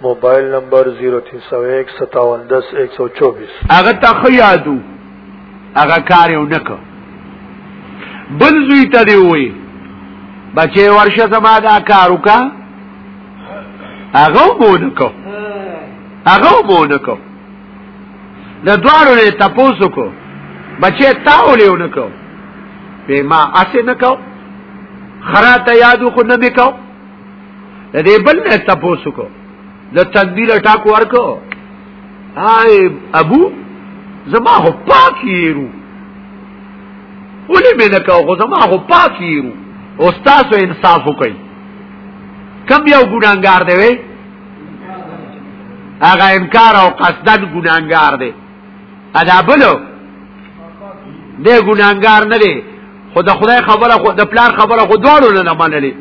موبایل نمبر 03015710124 هغه ته خو یادو هغه کار یو نکو بل زوی ته دی وی بچي ورشه زما دا کار وکا هغه مو نکو هغه مو نکو د دوارو له تاسو کو بچي تاولې ونکو به ما اسې نکو خراته یادو خو نه میکو د دې بل نه تاسو کو د تدبیر ټاک ورکو هاي ابو زما هو پاکیرو ولې مې نه کاو زما هو پاکیرو او تاسو انصاف وکړئ کم یو ګناګار دی وی هغه انکار او قصدن ګناګار دی ادا بلو دی ګناګار نه دی خو د خدای خبره خو د پلار خبره خو دواړو نه منلې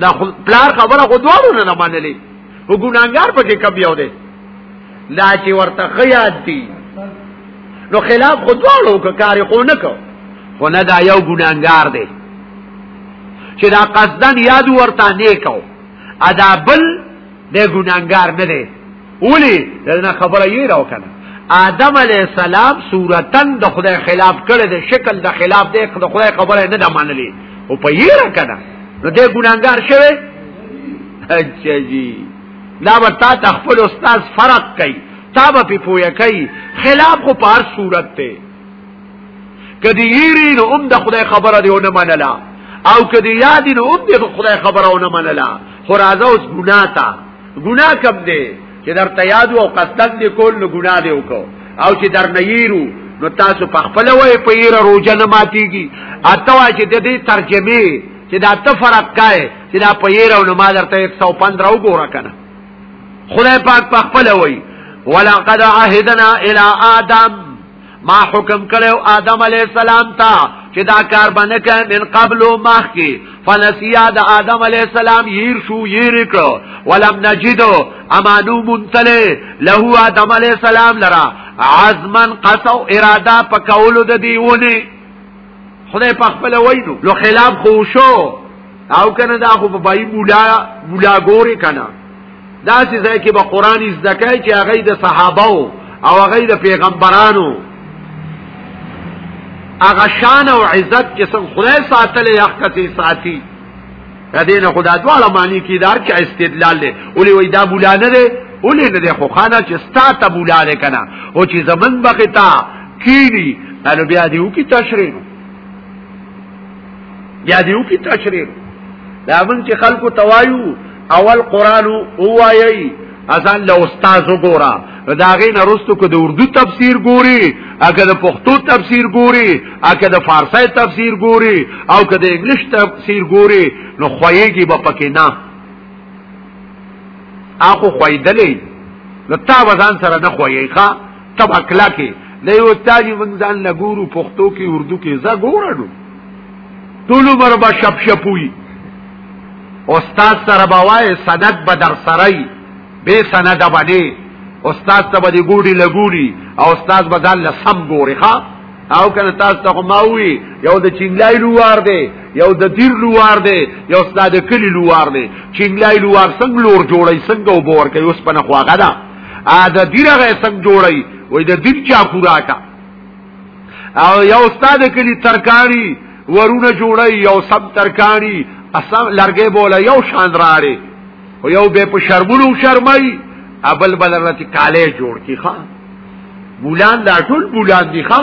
دا پلار خبره خو دوارو نه منلې او ګناګار پکې کم یو دی لا چې ورته خیاد دی نو خلاف خو دوارو که کاری خو نه کو خو نه دا یو ګناګار دی چې دا قصدن یاد ورته نه کو ادا بل د ګناګار نه دی اولی دنا خبره یی راو کنه آدم علی السلام صورتن د خدای خلاف کړی د شکل د خلاف د خدای خبره نه د منلې او په یی را کنه نو د ګناګار شوی اچھا جی دا ورته تخفل استاد فرق کوي تا به په پوهه کوي خلاف خو په هر صورت ته کدی یری نو هم د خدای خبره دی نه منلا او کدی یادی نو هم د خدای خبره نه منلا خو راځه اوس ګناه تا ګناه کم دی چې درته یاد او قصدن دی کول نو ګناه دی وکاو او چې در نهیرو نو تاسو په خپل وای په یې روزه نه ماتيږي اته وا چې د دې ترجمه چې دا ته فرق کای چې دا په یې راو ما درته 115 وګوره کنه خدای پاک په خپل وای ولقد عهدنا الى آدم ما حکم کړو آدم علی السلام ته چې دا کار باندې کړه من قبل مخ کې فنسیا د آدم علی السلام ير شو ير کړو ولم نجدو امانو منتله له آدم علی السلام لرا عزمن قصو اراده پکولو د دیونه خدای په خپل وینو لو خلاف خوشو او کنه دا خو په بای مولا مولا ګوري کنه دا چې ځای کې به قران زده کوي چې هغه د صحابه او هغه د پیغمبرانو هغه شان او عزت چې څنګه خدای ساتلې حق ته ساتي دا دینه خدا دواړه معنی کې دار چې استدلال له ولې وای دا بولا نه ده ولې نه ده خو خانه چې ستا ته بولا نه کنه او چې زمن بقتا کینی نو بیا دیو کی تشریح بیا دیو کی تشریح دا من چې خلکو توایو اول قران اوایي ازان له استاد وګورا داغه نه رستو کو د اردو تفسیر ګوري اګه د پښتو تفسیر ګوري اګه د فارسی تفسیر ګوري او که د انګلیش تفسیر ګوري نو خوېږي به پکې نه اخو خوېدلې نو تا وزن سره نه خوېږي ښا تب اکلا کې نه یو استاد موږ ځان لګورو پښتو کې اردو کې زګورړو ټول عمر به شپ شپوي استاد سره به وای سند به در سره وي به سند باندې استاد ته به دی ګوډي لګوري او استاد به ځان له سم ګوري ښا او کنه تاسو ته ما وی یو د چنګلای لوار دی یو د دیر لوار دی یو استاد کلی لوار دی چنګلای لوار څنګه لور جوړی څنګه وبور کوي اوس پنه خواغه ده ا د دیره څنګه جوړی وای د دیر چا پورا کا او یو استاد کلی ترکاری ورونه جوړي یو سم ترکاری اسم لرګې بوله یو شان راړي او یو به په شرمونو شرمای ابل بلرتی کاله جوړ کی ښا بولان دا ټول بولان دی ښا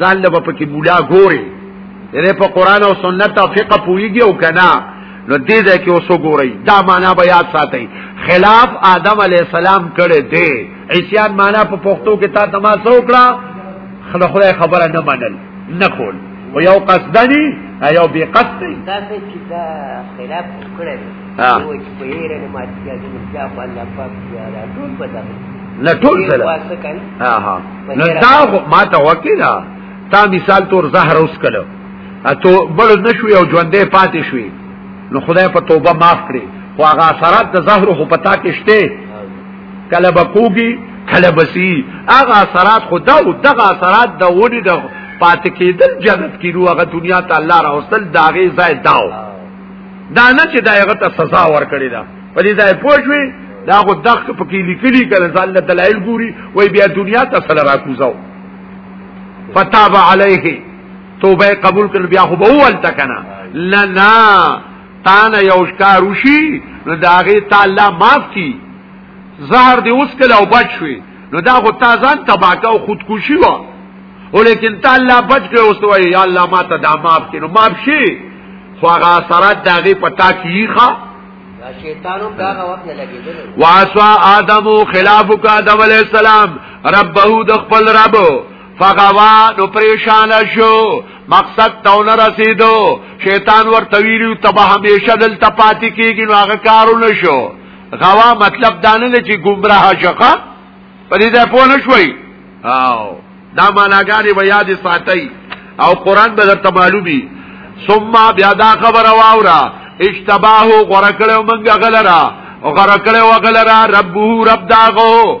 ځان له په کې بولا ګوري یعنی په قران او سنت او فقه پویږي او کنا نو دې ځکه اوسو ګوري دا معنا به یاد ساتي خلاف آدم علی السلام کړي دی عصيان معنا په پښتو کې تا تما څوکړه خله خدای خبره نه منل نه کول او یو قصدنی یو بی قصدی تاسو چې دا خلاف کړی ها او چې په هیره نه مات کیږي نو بیا په الله پاک بیا را ټول پتا نه ټول سره ها ها نو دا ما ته وکیلا تا مثال تور زهر اوس کلو اته بل نشوي او ژوندې پاتې شوي نو خدای په توبه معاف کړي خو هغه اثرات د زهر خو پتا کې شته کله بکوږي کله بسی هغه اثرات خو دا او دغه اثرات د ونی د پات کېدل جنت کې نو هغه دنیا ته الله راوستل داغه ځای داو دا نه چې دایغه ته سزا ورکړي دا په دې ځای پوښوي دا خو دغه پکې لیکلي کړه ځل له دلایل ګوري وای بیا دنیا ته سره راکوزاو فتاب علیه توبه قبول کړ بیا خو به ول تکنا لنا تانه یو ښکار وشي نو دا غي تعالی معاف کی زهر دی اوس کله او بچ شوی نو دا خو تا ځان تباکه او خودکشي و او لیکن تا الله بچ کړ اوس وای یا الله ما ته دا معاف کینو معاف شي خو هغه اثرات دغه پتا کیخه شیطانو کاغه وخت نه لګیدل واسوا ادمو خلاف کا ادم علی السلام ربه د خپل رب فغوا نو پریشان شو مقصد تاو نه رسیدو شیطان ورته ویلو ته به همیشه دلته پاتې کیږي نو هغه کارو نشو غوا مطلب دانه نه چې گمراه شخه په دې ځای پوه نشوي او دا معناګانې به یاد ساتي او قران به درته معلومي ثم بیا دا خبر واورا اشتباه غره کړو منګه غلرا غره کړو غلرا ربو رب داغو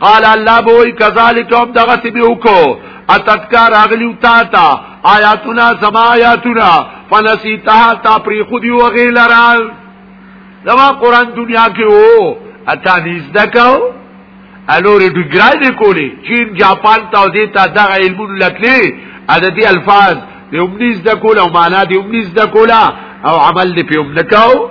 قال الله بوئی کذالک اب دغسی بیوکو اتتکا راغلیو تا تا آیاتنا زما آیاتنا فنسیتها تا پری خودی و غیلران زما قرآن دنیا کې وو اتا نزده کاو الوری ډګرای دی کولی چین جاپان تا دې تا دغه علمون لکلی عددی الفاظ دی هم نزده کولا او معنا دی هم نزده کولا او عمل دی په هم نکاو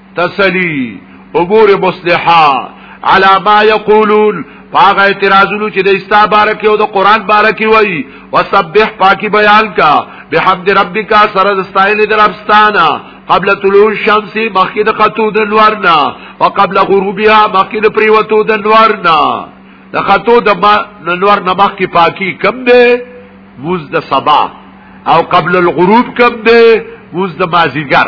تسلی وګوره مصلحه علا ما یقولون پاغ اعتراضونو چې د استا بارکه او د قران بارکه وای وسبح پاکي بیان کا بحمد ربک سره د استایل دربستانا قبل طلوع الشمس مخکې د خطو د نورنا او قبل غروبها مخکې د پریوتو د نورنا د خطو د نور نه مخکې پاکي کم دی موز د صبا او قبل الغروب کم دی موز د مازیګر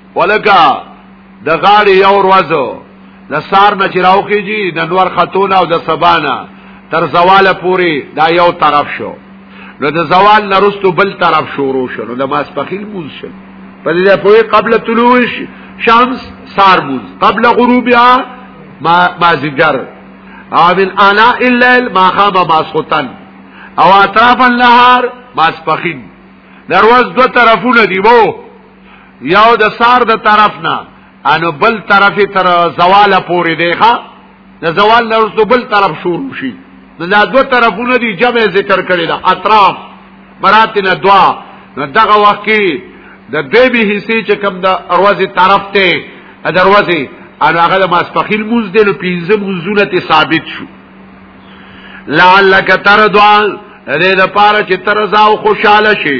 ولکه د غاړې یو ورځ د سار نه چراوخیږي د نور خاتون او د سبانا تر زوال پوري دا یو طرف شو نو د زوال نرستو بل طرف شروع شو نو د ماسپخیل مونږ شو په دې په قبل طلوع شمس سار مونږ قبل غروبها ما مازیګر او من انا الليل ما خاب ماسختن او اطراف النهار ماسپخیل دروازه دو طرفونه دی وو یو د سار د طرف نه انو بل طرف تر زواله پورې دی ښا د زوال نه ورته بل طرف شروع شي دا دو طرفونه دي جمع ذکر کړي دا اطراف براتنه دوا نو دغه وخت کې د دوی به حصے چې کوم د اروازي طرف ته دروازه ان هغه د ماسپخیل موز دی نو پنځه موزونه ته ثابت شو لعلک ترضا دې د پاره چې ترضا او خوشاله شي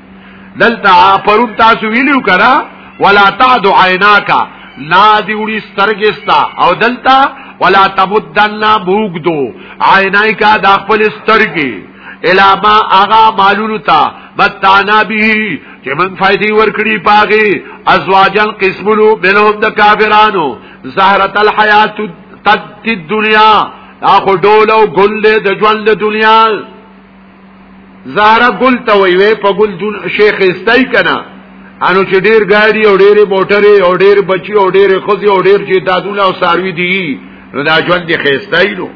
دلته پرون تاسو ویلو کرا ولا تعد عیناکا لا دی وړي سترګستا او دلته ولا تمدن بوګدو عینای کا د خپل سترګي الا ما اغا مالونو تا متانا به چې من فائدې ورکړي پاغي ازواجن قسملو بنهم د کافرانو زهرت الحیات تد دنیا اخو ډول او ګل د ژوند د دنیا زهره ګل ته وی وی په ګل دون شیخ استای کنا انو چې ډیر ګاډي او ډیر موټر او ډیر بچي او ډیر خزي او ډیر چې دادونه او ساروي دي نو دا ژوند دی خېستای نو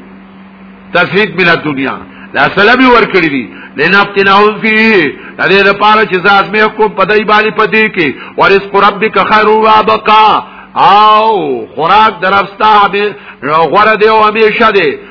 تسلید من دنیا دا سلام ور کړی دي لنفتنهم فيه د دې لپاره چې ذات مې حکم پدای باندې پدې کې ورزق ربک خیر و ابقا او خوراک درفستا به غره دی او همیشه دی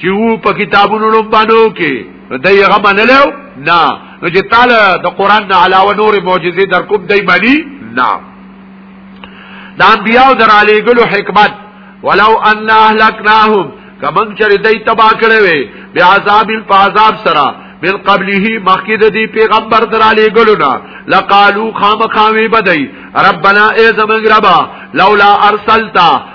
چې وو په کتابونو لوبانو کې دای هغه منلو نه نو چې تعالی د قران نه علاوه نور معجزې در کوم دای مانی نه د انبیاء در علی ګلو حکمت ولو ان اهلکناهم کمن چر دای تبا کړي وي بیا عذاب الفاذاب سره من قبله مخکې د دې پیغمبر در علی ګلونا لقالو خامخاوي بدای ربنا ای زمنګ ربا لولا ارسلتا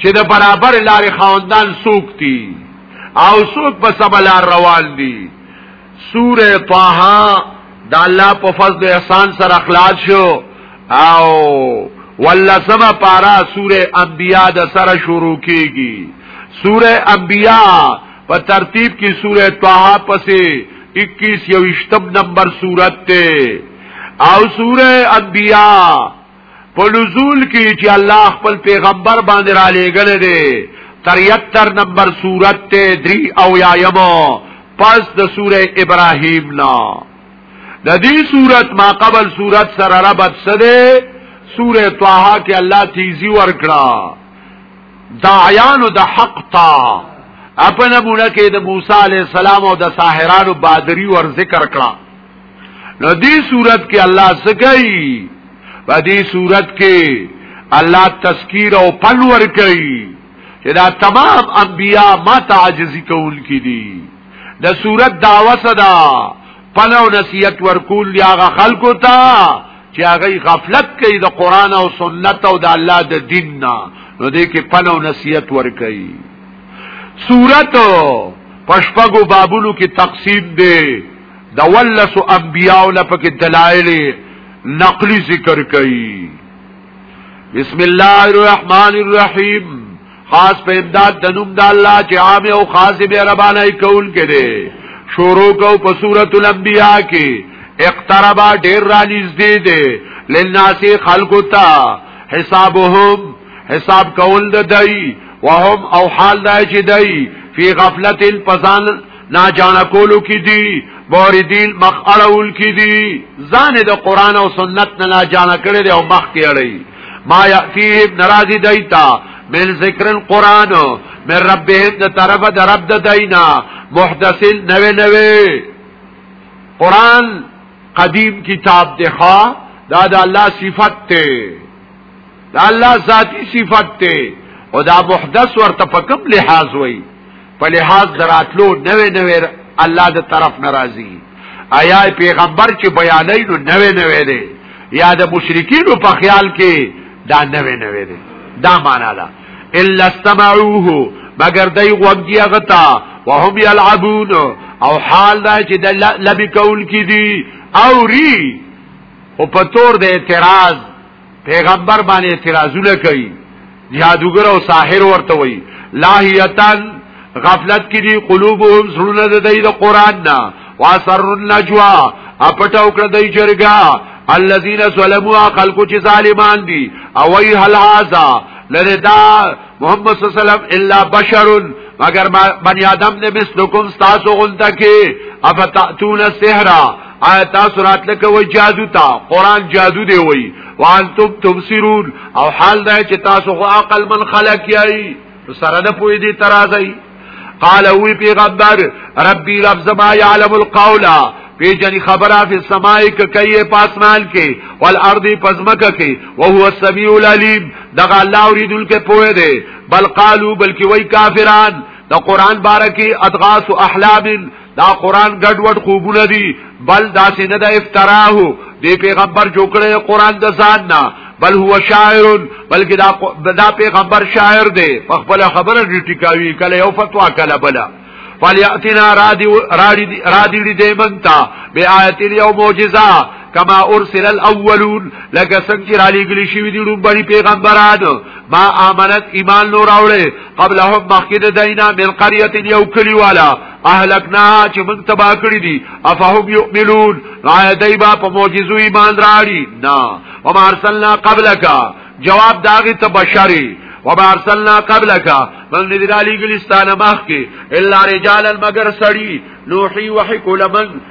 چې د برابر لارې خواندان سوک دي او سوک په سبلار روان دي سوره طه د الله په فضل احسان سره اخلاص شو او ولسمه پارا سوره انبیاء د سره شروع کیږي سوره انبیاء په ترتیب کې سوره طه پسې 21 یو اشتم نمبر سورت ته او سوره انبیاء په نزول کې چې الله خپل پیغمبر باندې را لېګل دي 73 نمبر سورت ته 3 او یایمو پس د سوره ابراهیم نا د دې سورت ما قبل سورت سره ربط سده سوره طه کې الله تیزی ورکړه داعیانو د حق تا اپنه مونږه کې د موسی علی السلام او د ساحرانو بادری ور ذکر کړه نو دی صورت کې الله سکي په دې صورت کې الله تذکیر او پل ور کوي چې دا تمام انبیا ما تعجزي کول کې دي د صورت داوا صدا پل او نصیحت ورکول دی هغه خلکو ته چې هغه غفلت کوي د قران او سنت او د الله د دین نه نو دې کې پل او نصیحت ور کوي صورت پشپغو بابونو کې تقسیم دی د ولس انبیاء نه پکې دلایل نقلی ذکر کړي بسم الله الرحمن الرحیم خاص په امداد د نوم د الله چې عام او خاص به ربانه کول کړي شروع کو په سورۃ الانبیاء کې اقتربا ډیر را نږدې دي لناس خلق تا حسابهم حساب کول د دای وهم او حال دای چې دای فی غفلت الفزان نا جانا کولو کې دي موردین مخ اړول کې دي ځان د قران او سنت نه نا جانا کړي دی او مخ کې اړي ما یاتیه ناراضی دایتا من ذکر القران من ربهم د طرف د رب د دینا محدثین نوې نوې قران قدیم کتاب دی ښا دا د الله صفت ته دا الله ذاتی صفت ته او دا محدث ورته په کوم لحاظ وای په لحاظ دراتلو نوې نوې الله د طرف ناراضي آیا پیغمبر چې بیانې نو نوې نوې دی یا د مشرکین په خیال کې دا نوې نوې دی دا معنا ده الا استمعوه مگر دای غوږی غتا وهم یلعبون او حال دا چې د لبی کول کی دی او ری او په تور د اعتراض پیغمبر باندې اعتراضونه کوي جادوګر او ساحر ورته وي لاهیتن غفلت کې دي قلوبهم سرونه د دې د قران نه واسر النجوا اپټو کړ دای جرګا الذين ظلموا خلقو چې ظالمان دي او وی هل هاذا لره دا محمد صلی الله علیه وسلم الا بشر مگر بنی آدم نه مثلکم تاسو غلطه کې افتاتون السحر آیا تاسو راتله کوي جادو تا قران جادو دی وای وان تب تبصرون او حال دا چې تاسو خو عقل من خلق یای سره نه پوي دي ترازی قال وی پیغمبر ربی رب زما یعلم القول پی جنی خبره فی السماء ککیه پاسمان کې والارض پزمکه کې او هو السمیع العلیم دغه الله اوریدل کې پوهه دی بل قالو بلکی وای کافران د قران بارکی ادغاس احلام دا قران ګډ وډ خوبونه دي بل داسې نه ده افتراه دی پیغمبر جوړه قران د ځان نه بل هو شاعر بلکې دا دا پیغمبر شاعر دی په خپل خبره دې ټیکاوي کله یو فتوا کله بل فلیاتنا رادی رادی رادی دې منتا به آیت یو معجزہ کما ارسل الاولون لکه څنګه چې را لېږلي شوي دي لومړي پیغمبران ما امنت ایمان نور راوړې قبلهم مخکې د دینه من قريه یو کلی والا اهلکنا چې موږ تبا کړی دي افهم یؤمنون آیا دای با په معجزو ایمان راړي نه وما ارسلنا قبلک جواب داغه ته بشری وما ارسلنا قبلک من دې دالی ګلستان مخ کې الا رجال المگر سړی نوحي وحي کولمن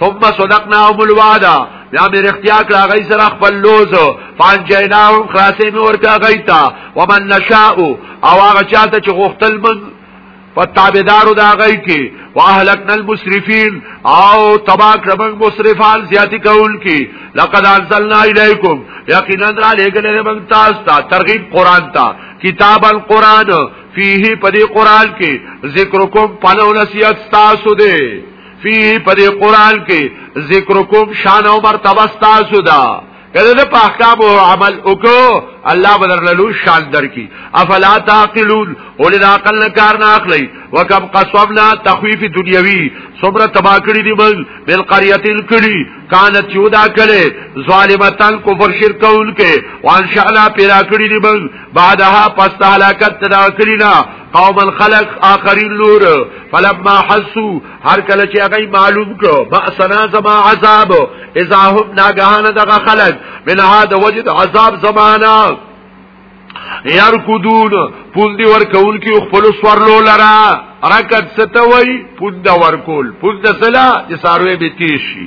ثم صدقناهم الوعد بیا مې اختیار کړه غي سره خپل لوز فانجیناهم خلاصې مې ورکا غیتا ومن نشاء او هغه چاته چې غختل من پتابدارو دا غي کې واهلکنا المسرفين او تبا کړم مسرفان زیاتی کول کې لقد انزلنا الیکم یقینا را لګل موږ تاسو ته ترغیب قران ته کتاب القران فيه پدې قران کې ذکرکم پلو نصیحت تاسو دې فی پر قران کې ذکر کوم شان او مرتبه تاسو دا کله د پاکام او عمل وکړو الله بدرلو شان درکې افلا تعقلون اول العقل کار نه اخلي وکم قصبنا تخويف دنیوي صبر تبا کړی دی بل بل قريتل کړی کان چودا کړي ظالمتان کفر شرک کول کې وان شاء الله پیرا کړی دی بل بعدها پس هلاکت تدا کړی نه قوما خلق آخرین لور فلما حسو هر کله چې هغه معلوم کو باسنا زما عذاب اذا هم ناګهانه دغه خلق من هذا وجد عذاب زمانہ يرکدون پوندی ورکول کی خپل سورلو لرا رکد ستوي پوند ورکول پوند سلا چې ساروي به تیشي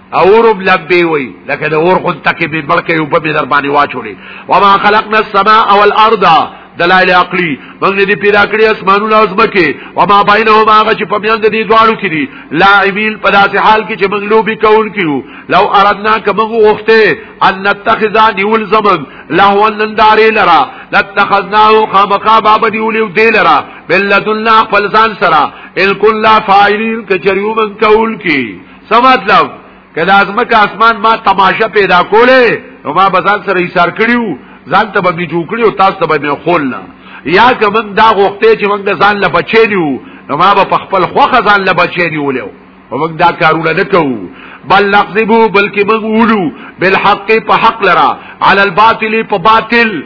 اورب لبی وی لکه د اور خود تکي به بلکې یو په در باندې واچولې وما خلقنا السماء والارض دلائل عقلی موږ دې پیدا کړی اسمانونه او زمکه او ما بینهما هغه چې په میان دې دواړو کې دي لاعبین په داسې حال کې چې موږ لوبي کول کیو لو اردنا کومه وخته ان نتخذ نیول زمن لهو نندارې لرا لاتخذناه خامخا باب دیولیو دی لرا بلذنا فلزان سرا الکل فاعلین کچریو من کول کی څه مطلب کله ازمکه اسمان ما تماشه پیدا کوله نو ما بزان سره ایثار کړیو ځان ته به می جوړ کړیو تاسو ته به می خول نه یا که من دا غوښته چې موږ ځان له بچی نیو نو ما به خپل خوخه ځان له بچی نیولیو ومنګ دا کارونه نکو بل نقذبو بلکې موږ ولو بالحق په حق لرا على الباطل په باطل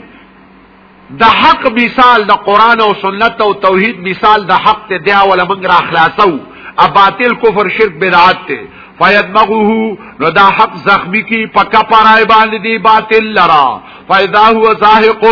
د حق مثال د قران او سنت او توحید مثال د حق ته دی اول موږ را خلاصو ا باطل کفر شرک بدعت ته فیدمغه نو دا حق زخمی کی پکا پرای باندې دی باطل لرا فیدا هو زاهق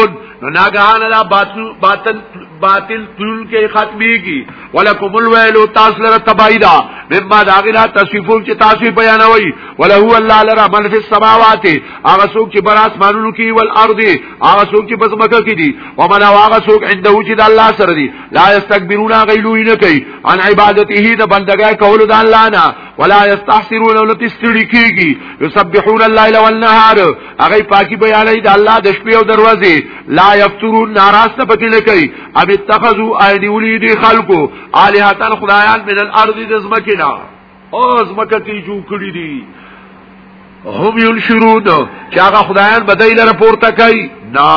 نو ناګهان دا باطل باطل باطل تول کې ختمي کی ولکم الویل تاسو لره تبایدا مما داغلا تصفیفون چې تاسو بیانوي ولا هو الله لرا من فی السماوات هغه څوک چې بر اسمانونو کې ول ارض هغه څوک چې پس مکه کې دي او من هغه څوک عنده چې د الله سره دي لا یستكبرون غیلوی نه کوي عن عبادته د بندګۍ کول د الله نه ولا یستحسرون ولا تستړي کیږي یسبحون الليل والنهار هغه پاکي بیانې د الله د شپې او دروازې لا یفترون ناراست پکې نه کوي اب اتخذوا ايدي ولي دي خلقو الهاتن خدایان من الارض د زمکه اوس مکه کې جوړ کړی دي هم ينشرون چې هغه خدایان بدای لره پورته کوي نا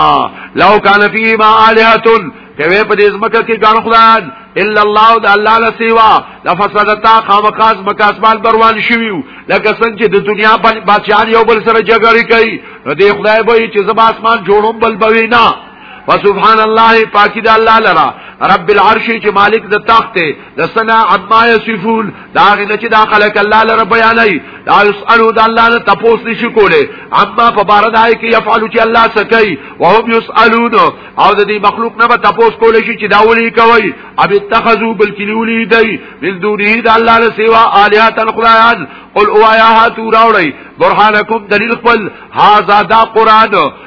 لو کان فی ما الہتن کوي په دې ځمکه کې ګڼ خدایان الا الله د الله له سیوا لفسدتا خامخاز مکاسبال بروان شویو لکه څنګه چې د دنیا بادشاہان یو بل سره جګړه کوي دې خدای به چې زما اسمان جوړوم بل بوي نه وسبحان الله پاکی د الله لرا رب العرش چې مالک د تخت دی د سنا عما یصفون دا غنه چې دا خلق الله لره بیانای دا یسالو د الله نه تپوس نشي کوله عما په بار دای کې یفعلو چې الله سکی او هم یسالون او د دې مخلوق نه به تپوس کوله شي چې دا ولي کوي اب اتخذو بلکې ولي دی من دونه د الله له سوا الہات الخدایان قل اوایا هاتو راوړی برهانکم دلیل خپل هاذا دا قران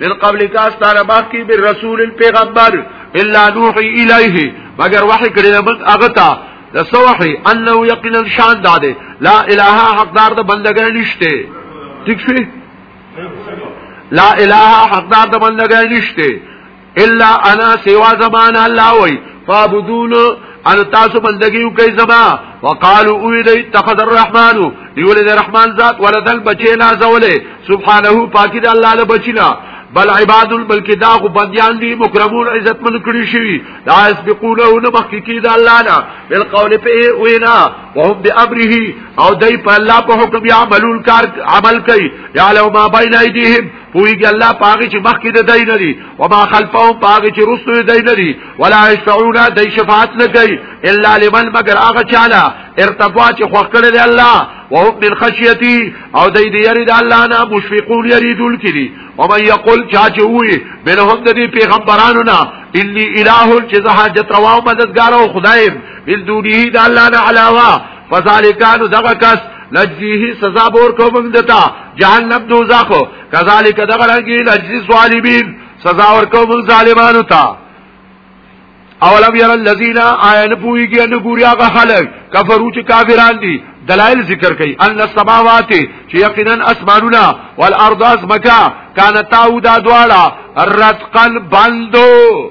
من قبل کاس تعالی باقی بالرسول الپیغمبر الا نوحي الیه مگر وحی کړی موږ هغه ته د سوحي انه یقینا شان داده لا اله حقدار د بندګان نشته ٹھیک شي لا اله حقدار د بندګان نشته الا انا سوا زمان الله وای فعبدون ان تاسو بندگی وکي زما وقالو او دی تخذ الرحمن یول الرحمن ذات ولدل بچینا زوله سبحانه پاکی د الله له بچینا بل عباد بلکې دا غو بنديان دي مکرمون عزت من کړی شي لا يسبقونه نه مخکې کی دا الله نه بل قول په وینا وهم بامره او دای په الله په حکم عملون کار عمل کوي يعلم ما بين ايديهم پویږي الله پاګه چې مخکې د دای نه دي او ما خلفه پاګه چې رسو د دای نه دي ولا یشفعون د شفاعت نه کوي الا لمن مگر هغه چاله ارتضوا چې خوښ کړی دی الله وهم من خشیتی او دای دې یری د الله نه مشفقون یریدل کړي او من یقول چا چې وي بلهم د دې پیغمبرانو نه انی الہ چې زه حاجت روا او مددگار او خدای بل دونی د الله نه علاوه فذالکان دغه کس لجیه سزا بور کوم دتا جهنم دوزخ کذالک دغه رنګي لجز ظالمین سزا ورکو موږ ظالمانو ته اولم ير الذين عين پويږي ان ګوریا غ خلق کفرو چې کافران دي دلائل ذکر کوي ان السماوات چې یقینا اسمانونه والارض از مکا کانتا او دا دواړه رتقل بندو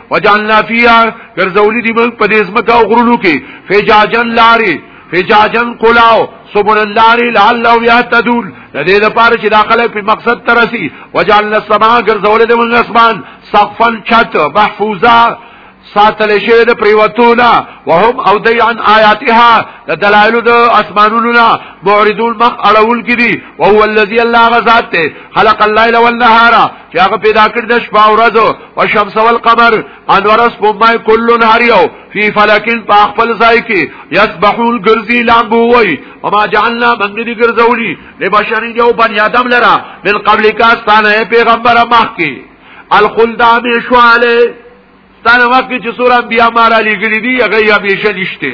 وجعلنا فيها ګرځولې دي موږ په دې ځمکه او غرونو کې فجاجن لاري فجاجن کلاو سبحان الله لعله يهتدون د دې لپاره چې داخله په مقصد ترسي وجعلنا السماء ګرځولې دي موږ اسمان سقفا چت محفوظه ساتل شوی د پریوتونا وهم او دی عن آیاتها د دلایل د اسمانونو نه معرضون مخ اړول کړي او هو الذی الله غزاد ته خلق الليل والنهار چې هغه پیدا کړ د شپه او ورځ او شمس او القمر انور اس په مای کلن هریو فی فلکن په خپل ځای کې یسبحون ګرځي لامبو وای او ما جعلنا من دې ګرځولي له بشری یو بنی آدم لرا من قبل کا ستانه پیغمبر مخ کې الخلد همیشواله ستانه وخت چې سور انبیا ما را لګلی دي هغه یې همیشه نشته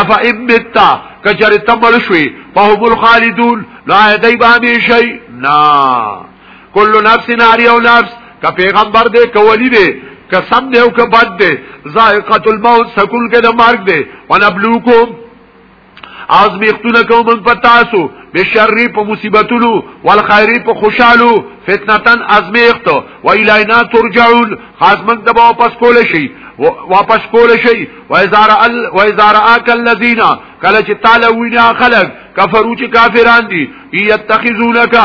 افا امتا کچر تمل شوی فهم الخالدون لا دی به همیشه نا کل نفس ناری او نفس که پیغمبر دې کولی دې قسم دې او که بد دې ذائقه الموت سکول کې د مرګ دې ونبلوکم ازمیختونه کوم من پتاسو بشری په مصیبتونو والخیری په خوشالو فتنتن ازمیخت و الینا ترجعون خاص من د واپس کول شي واپس کول شي و ازار ال و ازار اک الذین کله چې تعالی وینا خلق کفرو چې کافران دي یتخذونک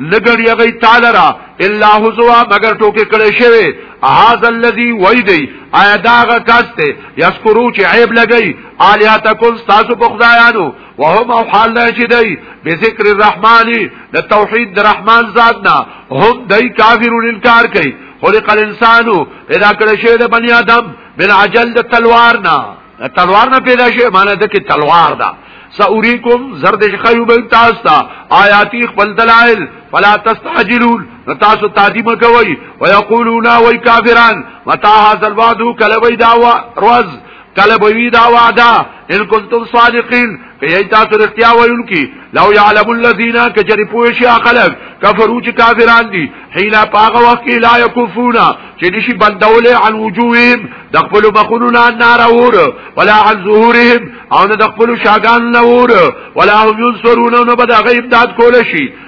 لګړی غي تعالی را الا حزوا مگر ټوکې کړي شوی هاذ الذی ویدی آیا داغه کاسته یذکرو چې عیب لګی آلیاتکم ستاسو په خدایانو وهم او حال نه چې دی به ذکر الرحمن د توحید الرحمن ذات نه هم دای کافرون انکار کوي خلق الانسان پیدا کړی شی د بنی آدم بن عجل د تلوار نه تلوار نه پیدا شی معنی د کې تلوار ده سأريكم زرد خيو بن تاستا آياتي خپل دلائل فلا تستعجلون تاسو تعدیم کوي ويقولون وي كافران متى هذا الوعد كلوي دعوة روز کله به وی دا وعده ان کنتم صادقین کای تاسو رښتیا وایونکي لو یعلم الذین کجری پوش خلق کفرو چې کافران دي حینا پاغه وخت کې لا یکفونا چې نشي بندول عن وجوههم د خپل مخونو نار اور ولا عن ظهورهم او د خپل شاګان نور ولا هم ينصرون نو بد غیب داد کول شي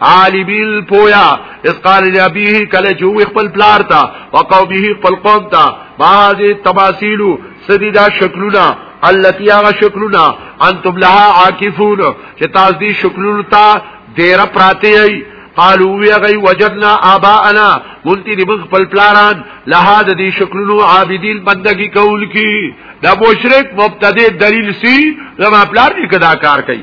عالی بیل پویا اس قال لابیه کله جو خپل پلار تا وقومه خپل قوم تا بعض تماثیل سدی دا شکلونه التي هغه شکلونه انتم لها عاکفون چې تاسو دې شکلونه تا دیر پراته یي قالو وی غي وجدنا اباءنا مونتی دی بغ پل پلاران لها د دې شکلونو عابدین بندگی کول کی دا مشرک مبتدی دلیل سی زما پلار دې کدا کار کوي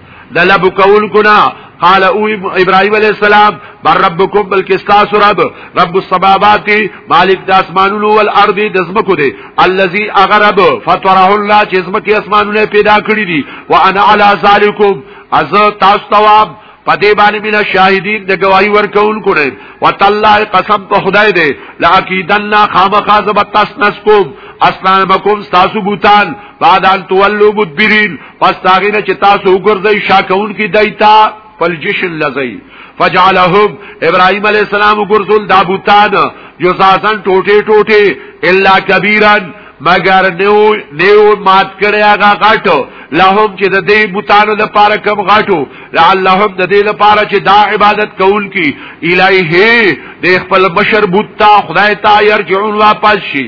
د لب کول کنا قال او ابراهيم عليه السلام بر ربكم بل کستاس رب رب السماوات مالک د اسمانونو او الارض د زمکو دی الذي اغرب فطره الله چې زمکه اسمانونه پیدا کړی دي وانا على ذلكم از تاسو تواب پدې باندې بنا شاهدین د گواہی ورکول کړي وتالله قسم په خدای دې لاکیدنا خامخا زبتاس نسکم اسلام بكم تاسو بوتان بعد ان تولوا مدبرين پس داغی نه چې تاسو وګرځئ شاکون کی دایتا فل جشن لزی فجعلهم ابراهيم عليه السلام وګرځول دا بوتان یوساسن ټوټه ټوټه الا کبیرا مگر نیو نیو مات کړی هغه غاټو لهم چې د دې بوتانو د پاره کم غاټو لعلهم د دې لپاره چې دا عبادت کول کی الایه د خپل بشر بوتا خدای ته یرجعون واپس شي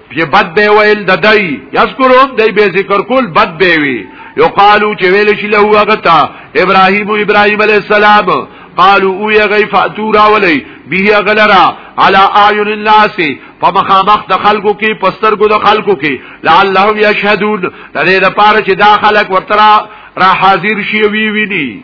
چې بد به ویل د دای یذکرون دای به ذکر کول بد به وی یو قالو چې ویل شي له هغه تا ابراهیم او ابراهیم علی السلام قالو او یغی فاتو راولی به غلرا علی اعین الناس فمخامخ د خلقو کې پسترګو د خلقو کې لعلهم یشهدون لري د پاره چې دا خلق ورترا را حاضر شي وی ویني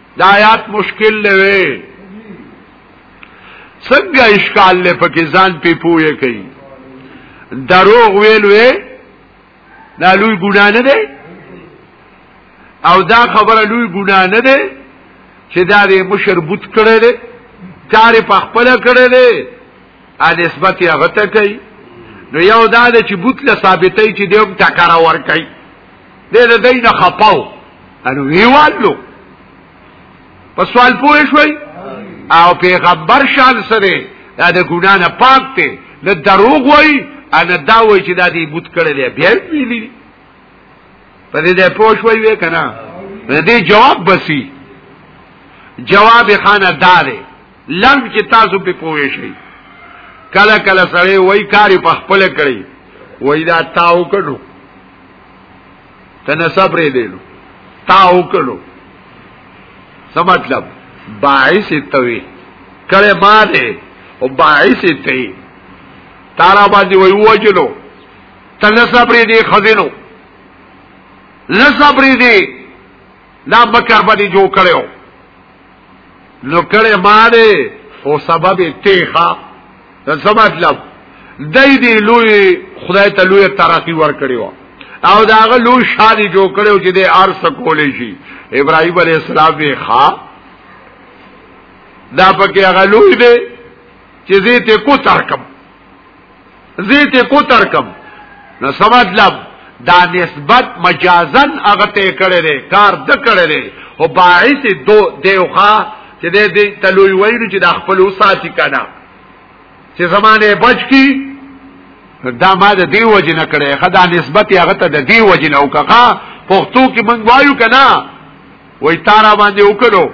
دا آیات مشکل لوي څنګه اشکال لې پکې ځان پی پوهه کوي دروغ ویل وی دا لوی ګنا نه دی او دا خبره لوی ګنا نه دی چې دا دې مشر بوت کړي دي کار په خپل کړي دي ا نسبت یې غته کوي نو یو دا چې بوت له ثابتې چې دیوم ټکر ور کوي دې د دې نه خپاو انو ویوالو په سوال پوه شوي او پیغمبر شان سره دا د ګنا نه پاک ته نه دروغ وای ان دا وای چې دا دې بوت کړي دی بیا ویلی په دې ده پوه شوي وې کنه دې جواب بسی جواب خانه داره لنډ چې تاسو په پوه شئ کله کله سره وای کار په خپل کړی وای دا تاو کړو تنه صبر دې نو تاو کړو څه مطلب باعث توي کله ما دې او باعث ته تارا باندې وای وجلو تنه صبر دې خزینو لصبر دې دا مکر باندې جوړ کړو نو کړه ماره او سبب تیخا دا څه مطلب دای دی لوی خدای ته لوی ترقی ور کړو او داغه لوی شادي جوړ کړو چې د ارس کولې شي ابراهيم عليه السلام به ښا دا پکې هغه لوی دی چې زه ته کو ترکم زیت کو ترکم نو سمطلب دا نسبت مجازن هغه ته کړی دی کار د کړی دی او باعث دو دیوخه چې د دې تلوي ویلو چې د خپل وساتي کنه چې زمانه بچ کی دا ما د دی وجه نه کړی خدا نسبت هغه ته د دی وجه نه وکړه پښتو کې مونږ وایو کنه وای تارا باندې وکړو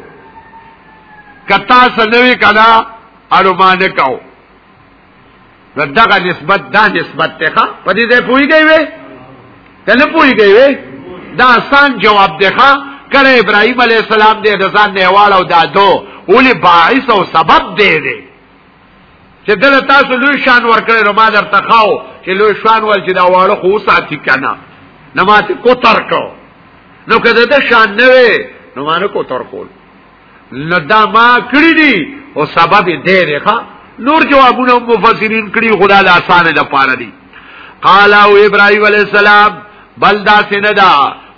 کتا سنوي کنه اړو باندې کاو نو دغه نسبت دا نسبت ته ښه په دې ځای پوهیږي وي کله پوهیږي وي دا آسان جواب دی ښه کله ابراهيم عليه السلام دې د ځان نه واړ او دادو ولې باعث او سبب دی دی چې دل تاسو لوی شان ورکړې نو ما درته خاو چې لوی شان ول چې دا واړه خو ساتي کنه نو ما ته کوتر کو نو کده د شان نه وي نو ما نه کوتر کول نو دا ما کړی دی او سبب دې دی ښا نور جوابونه مفسرین کړی خدا له اسانه د پاره دی قال او ابراهيم عليه السلام بل دا سندا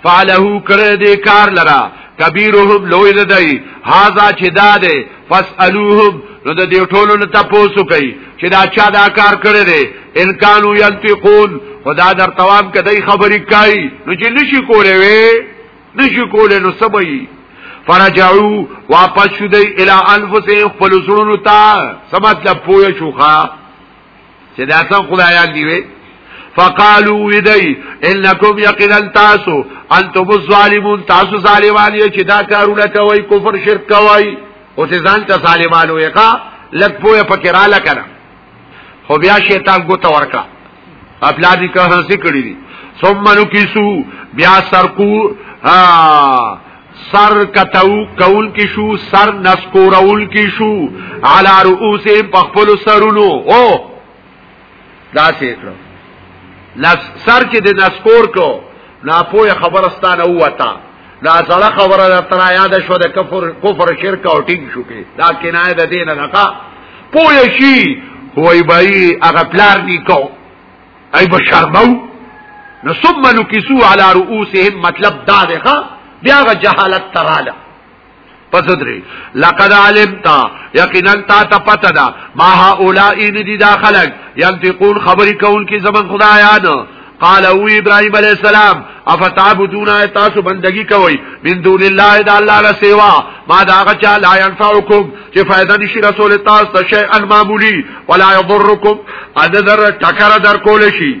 فعله کړه دې کار لرا کبیرهم لوی ددای هاذا چې دا ده فاسالوهم نو د دې ټولو نه تاسو کوي چې دا چا دا کار کړی دی ان کانوا ينتقون خدا در توام کدی خبرې کوي نو چې نشي کولای نشي کولای نو سبي فرجعو واپس شو دی الى انفسهم خپل زړونو ته څه مطلب پوه شو ښا چې دا څنګه خدایان دی وي فقالو ودی انکم یقینا تاسو انتم الظالمون تاسو ظالمان یې چې دا کارونه کوي کفر شرک کوي او چې ځان ته ظالمانو یې ښا لګ پوهه پکې را لکنه خو بیا شیطان ګوت ورکړه اپلا دي که هسي کړی دي ثم نکسو بیا سرکو ها سر کتو کول کی شو سر نسکورول کی شو علا رؤوس پخپل سرونو او دا سیکړو نس سر چې د نسکور کو ناپوهه خبرستانه وتا دا سره خبره ده تر یاد شو د کفر کفر شرک او ټینګ شو کې دا کنایه ده دین نه کا پوه شي وای بای هغه پلار دی کو ای بشرمو نو ثم نکسو علی رؤوسهم مطلب دا ده بیا غ جهالت تراله پس درې لقد علمت یقینا تا ته پته ده ما هؤلاء ندی دا خلق ينتقون خبرې کون کی زمن خدایانو قال او ابراهيم عليه السلام افتعبدون تاسو بندگی کوئ من دون الله د الله را سیوا ما دا غچا لا ينفعكم چې فائدہ نشي رسول تاسو ته شيئا معمولی ولا يضركم اذر ټکر در کول شي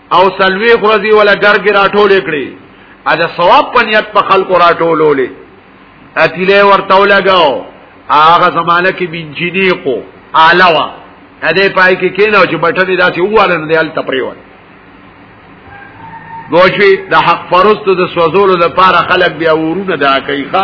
او سلوي خرزي ولا ګرګي راټول کړي اجه ثواب پنیت په خلق راټولولې اتیله ورته لګاو هغه زمانہ کې بنجینی کو علاوه ا دې پای کې کیناو چې بټنې داسې واله نه دل تپریوان دوشي د حق پرستو د سوزولو لپاره خلک بیا ورونه دا کوي ښا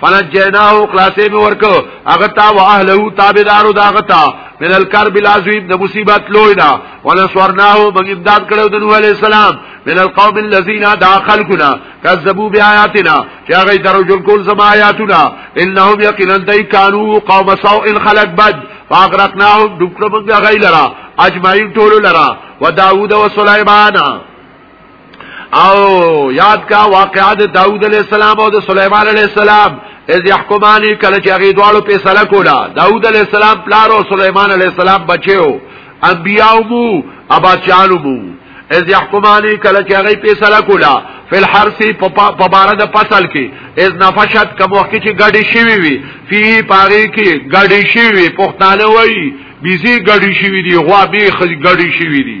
فنجیناه خلاصې مې ورکو هغه تا او اهله تابعدارو داغه تا من الكرب العظیم د مصیبت لوی دا ونصرناه موږ امداد کړو د نوح علی السلام من القوم الذين داخلكنا كذبوا بآياتنا چې هغه درو جوړ کول زما آیاتونه انهم یقینا دای کانوا قوم سوء خلق بد فاغرقناهم دکړو موږ غیلرا اجمعین ټول لرا وداوود وسليمان او یاد کا واقعات داوود علیہ السلام او د سليمان علیہ السلام از يحكمانی کله چې هغه دواړو په سلا کولا داوود علیہ السلام پلار او سليمان علیہ السلام بچو انبیاء مو ابا چالو مو از يحكمانی کله چې هغه په سلا کولا فل حرسی په بار د فصل کې از نفشت کوم وخت چې ګډي شوی وي فی پاره کې ګډي شوی پښتانه وایي بیزی ګډي شوی دی غوا به ګډي شوی دی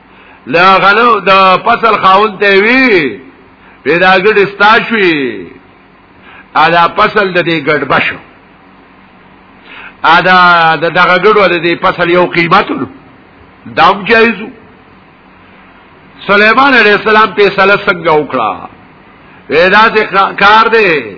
لا غنو د فصل خاون ته وی پیدا ګډ استا شوی ادا فصل د دې ګډ بشو ادا د دغه ګډو د دې فصل یو قیمت نو دام جایزو سليمان عليه السلام په سلام څنګه وکړه ودا ته کار دی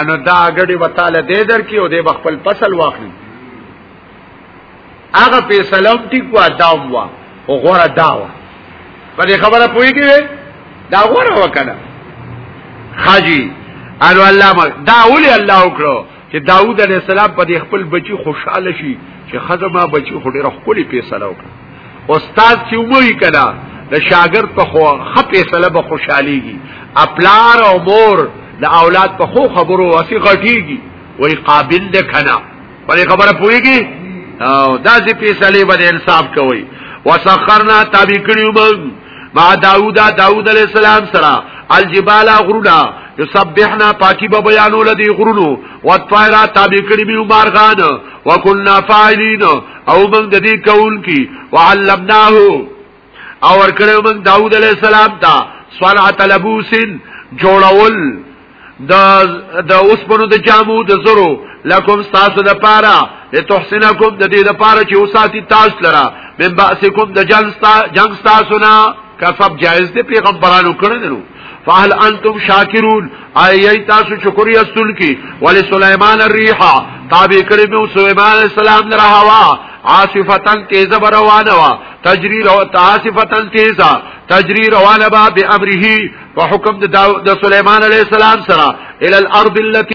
انو دا غړي وتاله دې در کې او دې بخپل فصل واخلي هغه په سلام ټیک وا داوم وا او غره داوا په دې خبره پويږي دا غره وکړه خاجي انو الله ما دا ولي الله وکړو چې داوود علیه السلام په دې خپل بچی خوشاله شي چې خزه ما بچی خو ډېر خولي پیسله وکړه استاد چې وموي کلا د شاګرد په خو خپې سره به خوشاليږي خپلار او مور د اولاد په خو خبرو واسي غټيږي وای قابل ده کنا په خبره پويږي او دا چې پیسې باندې انصاف کوي وسخرنا تابع کړیو موږ ما داوود داوود علی السلام سره الجبال غرونا یسبحنا پاکی به بیانو لدی غرونو وطفیرا تابع کړي به مارغان وکنا فاعلین او موږ د دې کول کی وعلمناه او ورکړو موږ داوود علی السلام ته صنعت لبوسن جوړول د د اوسپنو د جامو د زرو لکم تاسو د پاره لتحسنکم د دې د پاره چې اوساتی تاسو لرا من باسکم د جنگ جنگ تاسو نه کفب جائز دی پیغمبرانو کړی دی نو فهل انتم شاکرون ایي تاسو شکر یستل کی ول سليمان الريح تابع کړی به سليمان السلام در هوا عاصفتن تیز روانه وا تجری رو عاصفتن تیزا تجری روانه با به امره په حکم د سليمان عليه السلام سره الى الارض التي